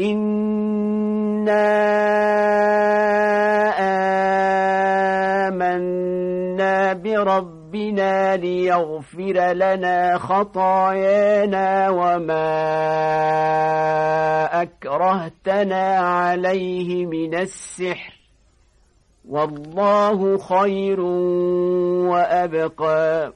إنا آمنا بربنا ليغفر لنا خطايانا وما أكرهتنا عليه من السحر والله خير وأبقى